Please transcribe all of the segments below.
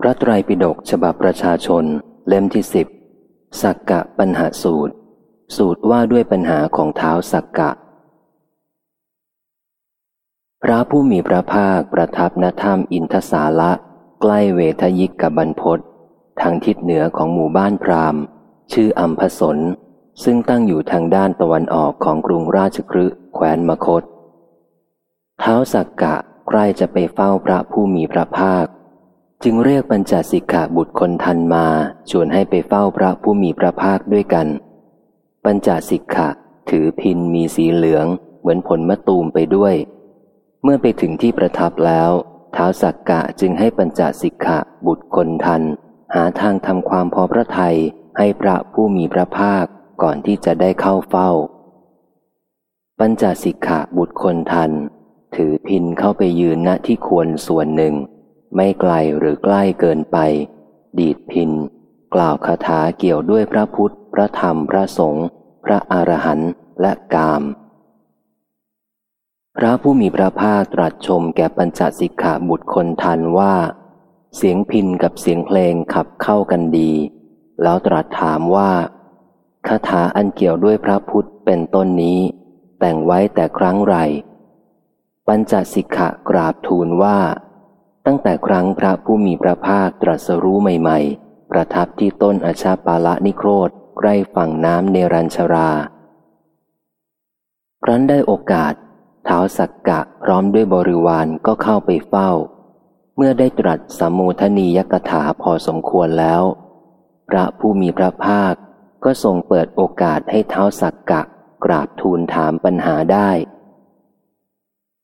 พระไตรปิฎกฉบับประชาชน เล่มที่สิบสักกะปัญหาสูตร สูตรว่าด้วยปัญหาของเท้าสักกะ พระผู้มีพระภาคประทับณธรรมอินทสาละ ใกล้เวทยิกกับบรรพศทางทิศเหนือของหมู่บ้านพราหมณ์ ชื่ออัมพสน ซึ่งตั้งอยู่ทางด้านตะวันออกของกรุงราชกฤห์แคว้นมคต เท้าสักกะใกล้จะไปเฝ้าพระผู้มีพระภาค จึงเรียกปัญจสิกขาบุตรคนทันมา ชวนให้ไปเฝ้าพระผู้มีพระภาคด้วยกัน ปัญจสิกขะถือพินมีสีเหลือง เหมือนผลมะตูมไปด้วย เมื่อไปถึงที่ประทับแล้วเท้าสักกะจึงให้ปัญจสิกขะบุตรคนทัน หาทางทำความพอพระทัยให้พระผู้มีพระภาคก่อนที่จะได้เข้าเฝ้า ปัญจสิกขะบุตรคนทัน ถือพินเข้าไปยืนณที่ควรส่วนหนึ่ง ไม่ไกลหรือใกล้เกินไป ดีดพิน กล่าวคาถาเกี่ยวด้วยพระพุทธ พระธรรม พระสงฆ์ พระอรหันต์และกาม พระผู้มีพระภาคตรัสชมแก่ปัญจสิกขาบุตรคนทันว่า เสียงพินกับเสียงเพลงขับเข้ากันดี แล้วตรัสถามว่าคาถาอันเกี่ยวด้วยพระพุทธเป็นต้นนี้ แต่งไว้แต่ครั้งไร ปัญจสิกขะกราบทูลว่า ตั้งแต่ครั้งพระผู้มีพระภาคตรัสรู้ใหม่ ๆ ประทับที่ต้นอาชาปาละนิโครธใกล้ฝั่งน้ำเนรัญชรา ครั้นได้โอกาสเท้าสักกะพร้อมด้วยบริวารก็เข้าไปเฝ้า เมื่อได้ตรัสสมมูทนียกถาพอสมควรแล้ว พระผู้มีพระภาคก็ทรงเปิดโอกาสให้เท้าสักกะกราบทูลถามปัญหาได้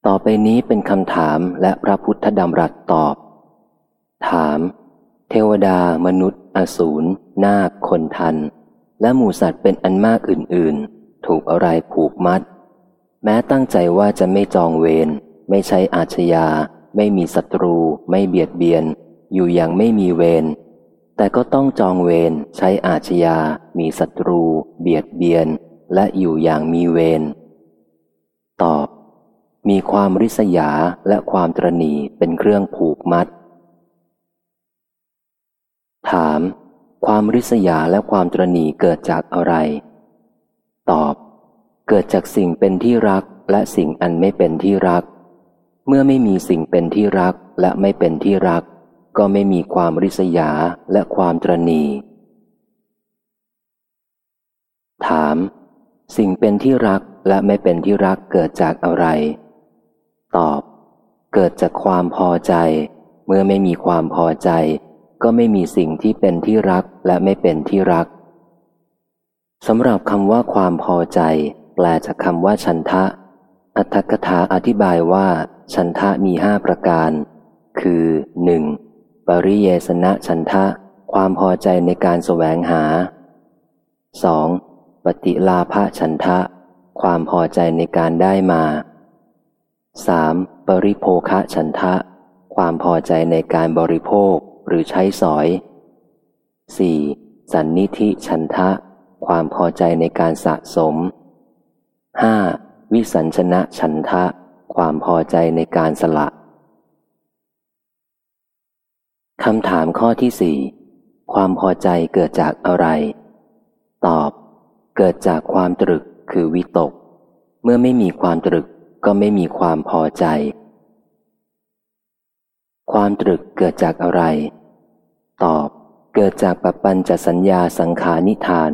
ต่อไปนี้เป็นคำถามและพระพุทธดำรัสตอบ ถาม เทวดามนุษย์ อสูรนาคคนทัน และหมูสัตว์เป็นอันมากอื่น ๆ ถูกอะไรผูกมัด แม้ตั้งใจว่าจะไม่จองเวรไม่ใช้อาชญา ไม่มีศัตรู ไม่เบียดเบียน อยู่อย่างไม่มีเวรแต่ก็ต้องจองเวรใช้อาชญา มีศัตรู เบียดเบียน และอยู่อย่างมีเวรตอบ มีความริษยาและความตรณีเป็นเครื่องผูกมัด ถาม ความริษยาและความตรณีเกิดจากอะไร ตอบ เกิดจากสิ่งเป็นที่รักและสิ่งอันไม่เป็นที่รัก เมื่อไม่มีสิ่งเป็นที่รักและไม่เป็นที่รัก ก็ไม่มีความริษยาและความตรณีถาม สิ่งเป็นที่รักและไม่เป็นที่รักเกิดจากอะไร ตอบ เกิดจากความพอใจ เมื่อไม่มีความพอใจ ก็ไม่มีสิ่งที่เป็นที่รักและไม่เป็นที่รักสำหรับคำว่าความพอใจ แปลจากคำว่าชันทะ อัตถกถาอธิบายว่า ชันทะมีห้าประการ คือหนึ่งปริเยสนะฉันทะ ความพอใจในการแสวงหา 2. ปฏิลาภฉันทะ ความพอใจในการได้มา 3. ปริโภคะฉันทะ ความพอใจในการบริโภคหรือใช้สอย 4. สันนิธิฉันทะ ความพอใจในการสะสม 5. วิสัญชนะฉันทะ ความพอใจในการสละคำถามข้อที่สี่ความพอใจเกิดจากอะไร ตอบ เกิดจากความตรึกคือวิตก เมื่อไม่มีความตรึก ก็ไม่มีความพอใจ ความตรึกเกิดจากอะไร ตอบ เกิดจากปปัญจสัญญาสังขานิทาน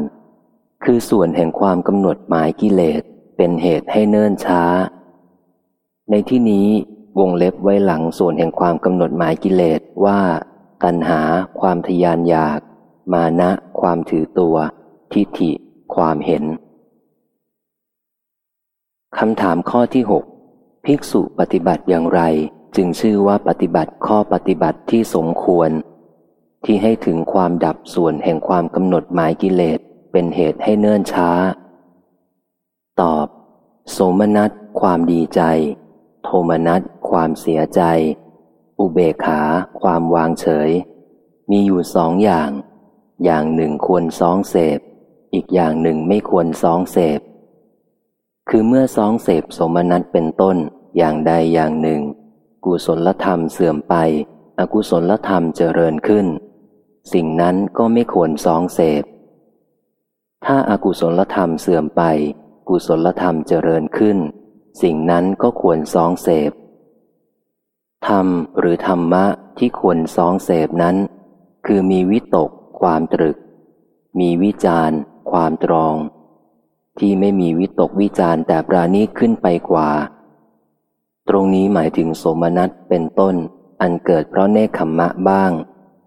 คือส่วนแห่งความกำหนดหมายกิเลสเป็นเหตุให้เนิ่นช้า ในที่นี้วงเล็บไว้หลังส่วนแห่งความกำหนดหมายกิเลสว่า ตัณหา ความทยานอยาก มานะ ความถือตัว ทิฏฐิ ความเห็น คำถามข้อที่หกภิกษุปฏิบัติอย่างไร จึงชื่อว่าปฏิบัติข้อปฏิบัติที่สมควร ที่ให้ถึงความดับส่วนแห่งความกำหนดหมายกิเลสเป็นเหตุให้เนิ่นช้า ตอบ โสมนัสความดีใจ โทมนัสความเสียใจ อุเบกขา ความวางเฉย มีอยู่สองอย่าง อย่างหนึ่งควรซองเสพ อีกอย่างหนึ่งไม่ควรซองเสพ คือเมื่อซองเสพสมนัตเป็นต้นอย่างใดอย่างหนึ่ง กุศลธรรมเสื่อมไป อกุศลธรรมเจริญขึ้น สิ่งนั้นก็ไม่ควรซองเสพ ถ้าอากุศลธรรมเสื่อมไป กุศลธรรมเจริญขึ้น สิ่งนั้นก็ควรซองเสพธรรมหรือธรรมะที่ควรซองเสพนั้น คือมีวิตก ความตรึก มีวิจารความตรอง ที่ไม่มีวิตกวิจารแต่ปราณีขึ้นไปกว่า ตรงนี้หมายถึงโสมนัตเป็นต้น อันเกิดเพราะเนคขมมะบ้าง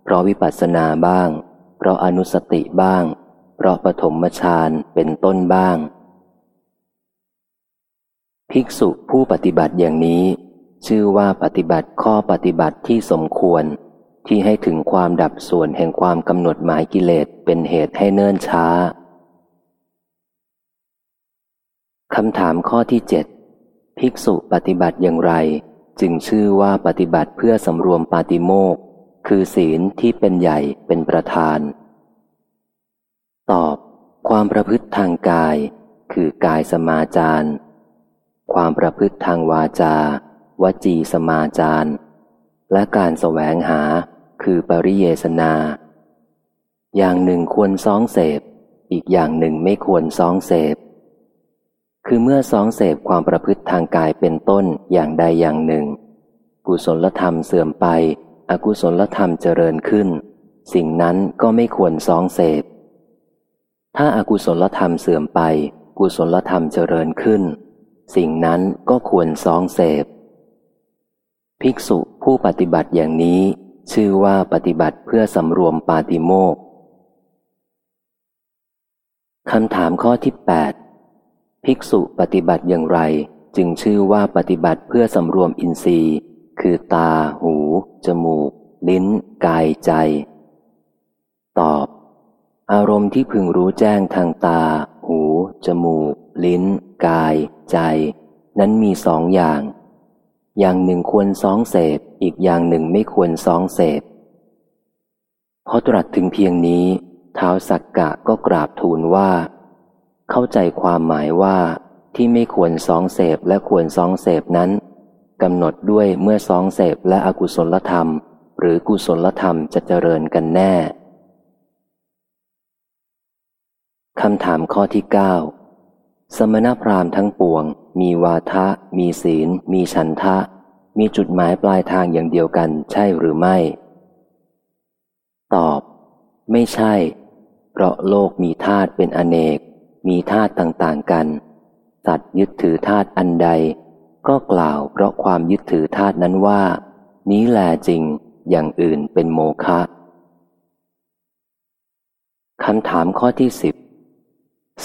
เพราะวิปัสสนาบ้าง เพราะอนุสติบ้าง เพราะปฐมฌานเป็นต้นบ้าง ภิกษุผู้ปฏิบัติอย่างนี้ ชื่อว่าปฏิบัติข้อปฏิบัติที่สมควร ที่ให้ถึงความดับส่วนแห่งความกำหนดหมายกิเลสเป็นเหตุให้เนิ่นช้า คำถามข้อที่เจ็ดภิกษุปฏิบัติอย่างไร จึงชื่อว่าปฏิบัติเพื่อสำรวมปาติโมกคือศีลที่เป็นใหญ่เป็นประธาน ตอบ ความประพฤติทางกาย คือกายสมาจารความประพฤติทางวาจา วจีสมาจารและการแสวงหาคือปริเยสนา อย่างหนึ่งควรซ้องเสพ อีกอย่างหนึ่งไม่ควรซ้องเสพ คือเมื่อซ้องเสพความประพฤติทางกายเป็นต้นอย่างใดอย่างหนึ่ง กุศลธรรมเสื่อมไป อกุศลธรรมเจริญขึ้น สิ่งนั้นก็ไม่ควรซ้องเสพ ถ้าอากุศลธรรมเสื่อมไป กุศลธรรมเจริญขึ้น สิ่งนั้นก็ควรซ้องเสพ ภิกษุผู้ปฏิบัติอย่างนี้ ชื่อว่าปฏิบัติเพื่อสำรวมปาติโมกคำถามข้อที่ 8 ภิกษุปฏิบัติอย่างไร จึงชื่อว่าปฏิบัติเพื่อสำรวมอินทรีย์ คือตา หู จมูก ลิ้น กายใจ ตอบ อารมณ์ที่พึงรู้แจ้งทางตา หู จมูก ลิ้น กาย ใจ นั้นมีสองอย่าง อย่างหนึ่งควรซ้องเสพ อีกอย่างหนึ่งไม่ควรซ้องเสพพอตรัสถึงเพียงนี้เท้าสักกะก็กราบทูลว่า เข้าใจความหมายว่าที่ไม่ควรซองเสพและควรซองเสพนั้นกำหนดด้วยเมื่อซองเสพและอกุศลธรรม หรือกุศลธรรมจะเจริญกันแน่คำถามข้อที่เก้าสมณพราหมณ์ทั้งปวง มีวาทะ มีศีล มีฉันทะ มีจุดหมายปลายทางอย่างเดียวกันใช่หรือไม่ ตอบ ไม่ใช่ เพราะโลกมีธาตุเป็นอเนก มีธาตุต่างๆกัน สัตว์ยึดถือธาตุอันใด ก็กล่าวเพราะความยึดถือธาตุนั้นว่า นี้แลจริงอย่างอื่นเป็นโมฆะคำถามข้อที่สิบ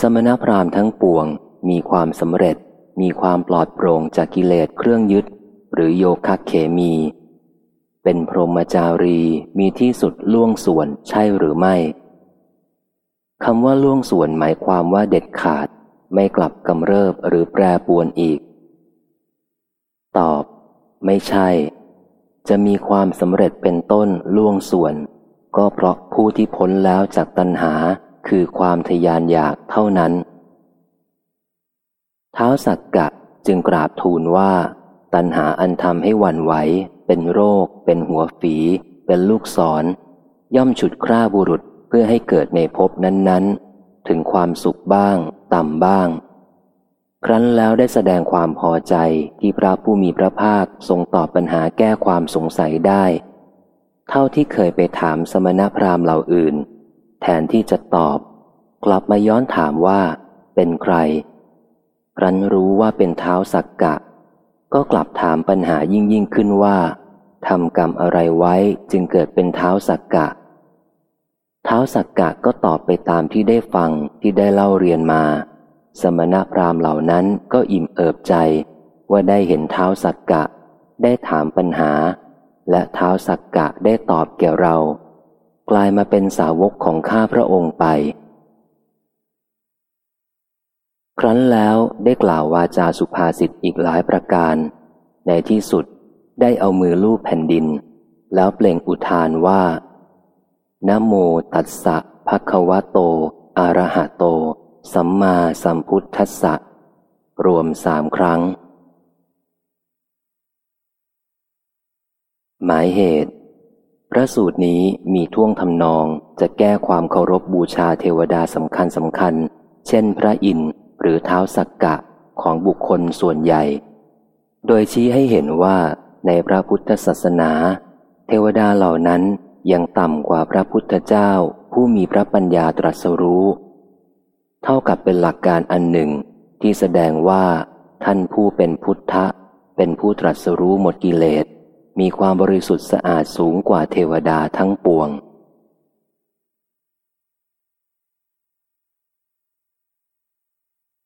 สมณพราหมณ์ทั้งปวงมีความสำเร็จ มีความปลอดโปร่งจากกิเลสเครื่องยึด หรือโยคะเขมี เป็นพรหมจารีมีที่สุดล่วงส่วนใช่หรือไม่ คำว่าล่วงส่วนหมายความว่าเด็ดขาด ไม่กลับกำเริบหรือแปรปวนอีก ตอบ ไม่ใช่ จะมีความสำเร็จเป็นต้นล่วงส่วน ก็เพราะผู้ที่พ้นแล้วจากตัณหาคือความทยานอยากเท่านั้น เท้าสักกะจึงกราบทูลว่า ตัณหาอันทำให้หวั่นไหว เป็นโรค เป็นหัวฝี เป็นลูกศร ย่อมฉุดคร่าบุรุษ เพื่อให้เกิดในภพนั้น ๆ ถึงความสุขบ้าง ต่ำบ้าง ครั้นแล้วได้แสดงความพอใจที่พระผู้มีพระภาคทรงตอบปัญหาแก้ความสงสัยได้ เท่าที่เคยไปถามสมณพราหมณ์เหล่าอื่น แทนที่จะตอบ กลับมาย้อนถามว่า เป็นใคร ครั้นรู้ว่าเป็นเท้าสักกะ ก็กลับถามปัญหายิ่งยิ่งขึ้นว่าทำกรรมอะไรไว้จึงเกิดเป็นเท้าสักกะเสักกะก็ตอบไปตามที่ได้ฟังที่ได้เล่าเรียนมา สมณพราหมณ์เหล่านั้นก็อิ่มเอิบใจ ว่าได้เห็นเท้าสักกะ ได้ถามปัญหา และเท้าสักกะได้ตอบแก่เรา กลายมาเป็นสาวกของข้าพระองค์ไป ครั้นแล้วได้กล่าววาจาสุภาษิตอีกหลายประการ ในที่สุดได้เอามือลูบแผ่นดิน แล้วเปล่งอุทานว่า นโมตัสสะภะคะวะโต อะระหะโต สัมมาสัมพุทธัสสะ รวมสามครั้ง หมายเหตุ พระสูตรนี้มีท่วงทำนองจะแก้ความเคารพบูชาเทวดาสำคัญสำคัญ เช่นพระอินทร์หรือเท้าสักกะของบุคคลส่วนใหญ่ โดยชี้ให้เห็นว่าในพระพุทธศาสนา เทวดาเหล่านั้น ยังต่ำกว่าพระพุทธเจ้าผู้มีพระปัญญาตรัสรู้ เท่ากับเป็นหลักการอันหนึ่งที่แสดงว่าท่านผู้เป็นพุทธะ เป็นผู้ตรัสรู้หมดกิเลส มีความบริสุทธิ์สะอาดสูงกว่าเทวดาทั้งปวง